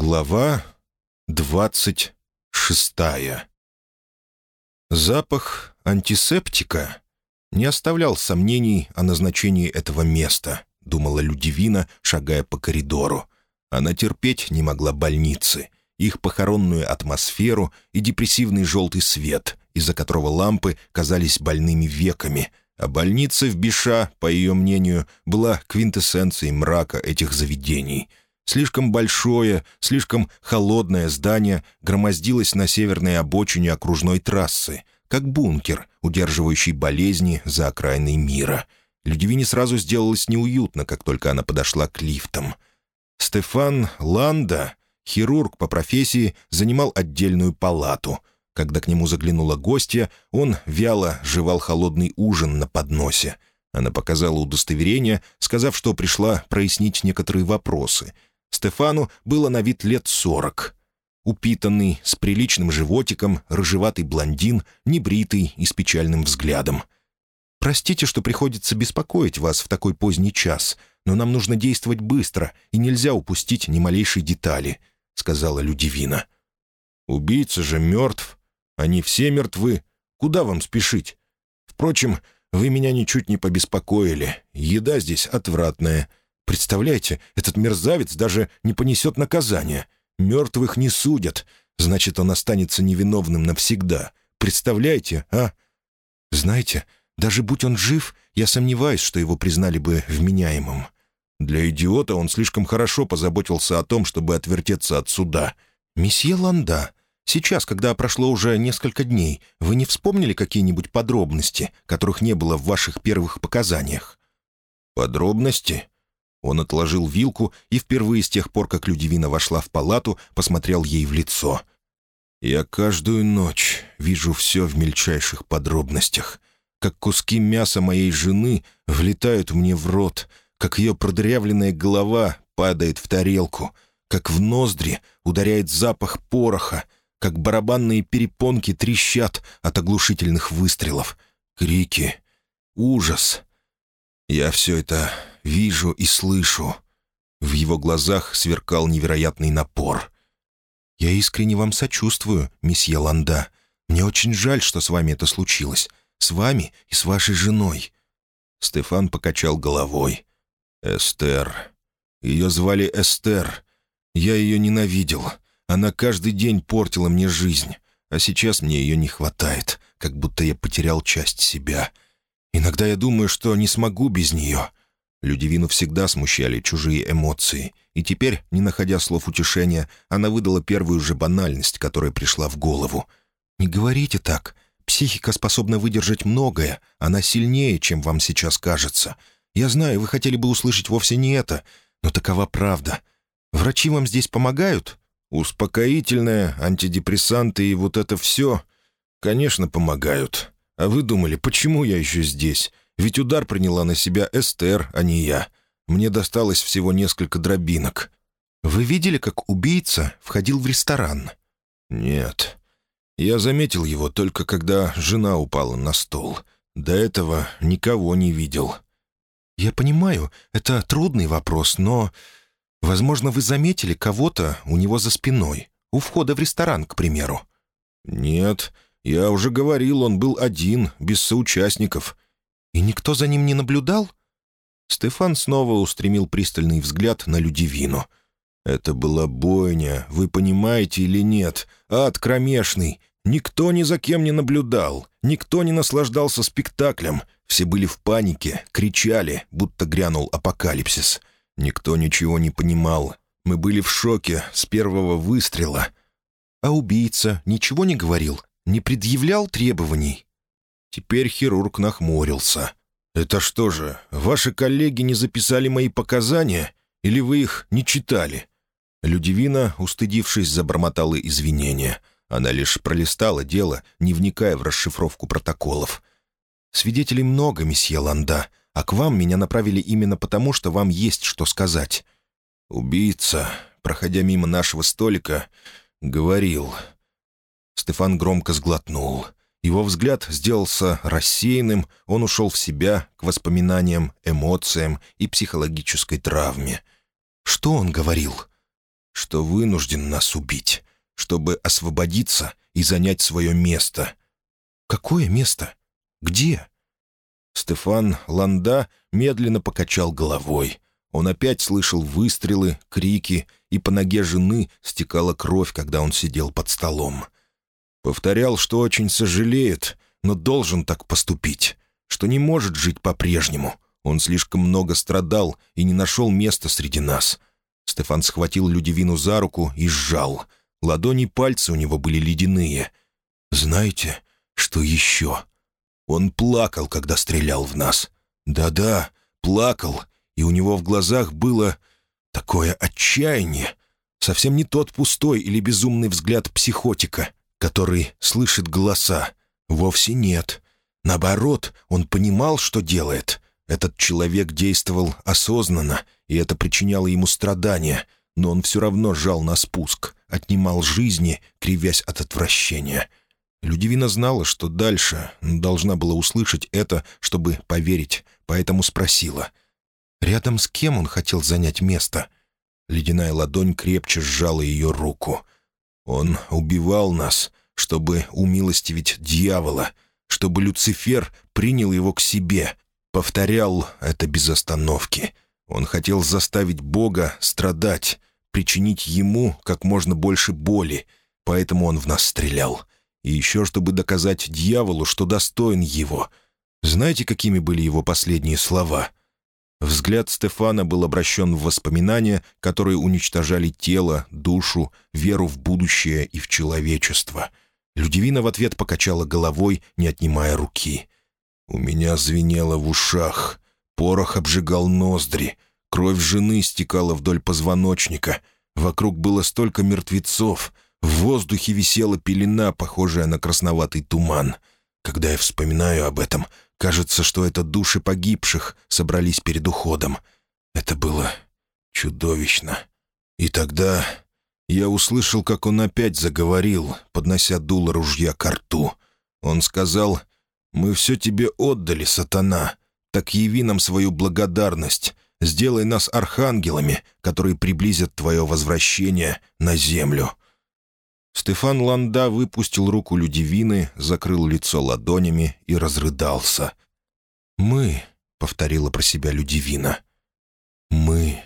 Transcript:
Глава двадцать шестая. Запах антисептика не оставлял сомнений о назначении этого места, думала Людивина, шагая по коридору. Она терпеть не могла больницы, их похоронную атмосферу и депрессивный желтый свет, из-за которого лампы казались больными веками, а больница в Биша, по ее мнению, была квинтэссенцией мрака этих заведений — Слишком большое, слишком холодное здание громоздилось на северной обочине окружной трассы, как бункер, удерживающий болезни за окраиной мира. Людивине сразу сделалось неуютно, как только она подошла к лифтам. Стефан Ланда, хирург по профессии, занимал отдельную палату. Когда к нему заглянула гостья, он вяло жевал холодный ужин на подносе. Она показала удостоверение, сказав, что пришла прояснить некоторые вопросы — Стефану было на вид лет сорок. Упитанный, с приличным животиком, рыжеватый блондин, небритый и с печальным взглядом. «Простите, что приходится беспокоить вас в такой поздний час, но нам нужно действовать быстро, и нельзя упустить ни малейшей детали», — сказала Людивина. «Убийца же мертв. Они все мертвы. Куда вам спешить? Впрочем, вы меня ничуть не побеспокоили. Еда здесь отвратная. Представляете, этот мерзавец даже не понесет наказания. Мертвых не судят. Значит, он останется невиновным навсегда. Представляете, а? Знаете, даже будь он жив, я сомневаюсь, что его признали бы вменяемым. Для идиота он слишком хорошо позаботился о том, чтобы отвертеться от суда. «Месье Ланда, сейчас, когда прошло уже несколько дней, вы не вспомнили какие-нибудь подробности, которых не было в ваших первых показаниях?» «Подробности?» Он отложил вилку и впервые с тех пор, как Людивина вошла в палату, посмотрел ей в лицо. «Я каждую ночь вижу все в мельчайших подробностях. Как куски мяса моей жены влетают мне в рот, как ее продырявленная голова падает в тарелку, как в ноздри ударяет запах пороха, как барабанные перепонки трещат от оглушительных выстрелов, крики, ужас. Я все это вижу и слышу». В его глазах сверкал невероятный напор. «Я искренне вам сочувствую, месье Ланда. Мне очень жаль, что с вами это случилось. С вами и с вашей женой». Стефан покачал головой. «Эстер. Ее звали Эстер. Я ее ненавидел. Она каждый день портила мне жизнь. А сейчас мне ее не хватает, как будто я потерял часть себя. Иногда я думаю, что не смогу без нее. Людивину всегда смущали чужие эмоции, и теперь, не находя слов утешения, она выдала первую же банальность, которая пришла в голову. «Не говорите так. Психика способна выдержать многое. Она сильнее, чем вам сейчас кажется. Я знаю, вы хотели бы услышать вовсе не это, но такова правда. Врачи вам здесь помогают?» «Успокоительное, антидепрессанты и вот это все, конечно, помогают. А вы думали, почему я еще здесь? Ведь удар приняла на себя Эстер, а не я. Мне досталось всего несколько дробинок. Вы видели, как убийца входил в ресторан? Нет. Я заметил его только когда жена упала на стол. До этого никого не видел. Я понимаю, это трудный вопрос, но... Возможно, вы заметили кого-то у него за спиной, у входа в ресторан, к примеру. Нет, я уже говорил, он был один, без соучастников. «И никто за ним не наблюдал?» Стефан снова устремил пристальный взгляд на Людивину. «Это была бойня, вы понимаете или нет? Ад кромешный. Никто ни за кем не наблюдал, никто не наслаждался спектаклем. Все были в панике, кричали, будто грянул апокалипсис. Никто ничего не понимал. Мы были в шоке с первого выстрела. А убийца ничего не говорил, не предъявлял требований?» Теперь хирург нахмурился. «Это что же, ваши коллеги не записали мои показания? Или вы их не читали?» Людивина, устыдившись, забормотала извинения. Она лишь пролистала дело, не вникая в расшифровку протоколов. «Свидетелей много, месье Ланда, а к вам меня направили именно потому, что вам есть что сказать». «Убийца, проходя мимо нашего столика, говорил...» Стефан громко сглотнул. Его взгляд сделался рассеянным, он ушел в себя, к воспоминаниям, эмоциям и психологической травме. Что он говорил? что вынужден нас убить, чтобы освободиться и занять свое место». «Какое место? Где?» Стефан Ланда медленно покачал головой. Он опять слышал выстрелы, крики, и по ноге жены стекала кровь, когда он сидел под столом. Повторял, что очень сожалеет, но должен так поступить, что не может жить по-прежнему. Он слишком много страдал и не нашел места среди нас. Стефан схватил Людивину за руку и сжал. Ладони и пальцы у него были ледяные. «Знаете, что еще?» Он плакал, когда стрелял в нас. Да-да, плакал, и у него в глазах было такое отчаяние. Совсем не тот пустой или безумный взгляд психотика, который слышит голоса. Вовсе нет. Наоборот, он понимал, что делает. Этот человек действовал осознанно, и это причиняло ему страдания, но он все равно жал на спуск, отнимал жизни, кривясь от отвращения. Людивина знала, что дальше, должна была услышать это, чтобы поверить, поэтому спросила. «Рядом с кем он хотел занять место?» Ледяная ладонь крепче сжала ее руку. «Он убивал нас, чтобы умилостивить дьявола, чтобы Люцифер принял его к себе, повторял это без остановки. Он хотел заставить Бога страдать, причинить ему как можно больше боли, поэтому он в нас стрелял. И еще чтобы доказать дьяволу, что достоин его. Знаете, какими были его последние слова?» Взгляд Стефана был обращен в воспоминания, которые уничтожали тело, душу, веру в будущее и в человечество. Людивина в ответ покачала головой, не отнимая руки. «У меня звенело в ушах, порох обжигал ноздри, кровь жены стекала вдоль позвоночника, вокруг было столько мертвецов, в воздухе висела пелена, похожая на красноватый туман. Когда я вспоминаю об этом, Кажется, что это души погибших собрались перед уходом. Это было чудовищно. И тогда я услышал, как он опять заговорил, поднося дуло ружья к рту. Он сказал, «Мы все тебе отдали, сатана. Так яви нам свою благодарность. Сделай нас архангелами, которые приблизят твое возвращение на землю». Стефан Ланда выпустил руку Людивины, закрыл лицо ладонями и разрыдался. «Мы», — повторила про себя Людивина, — «мы».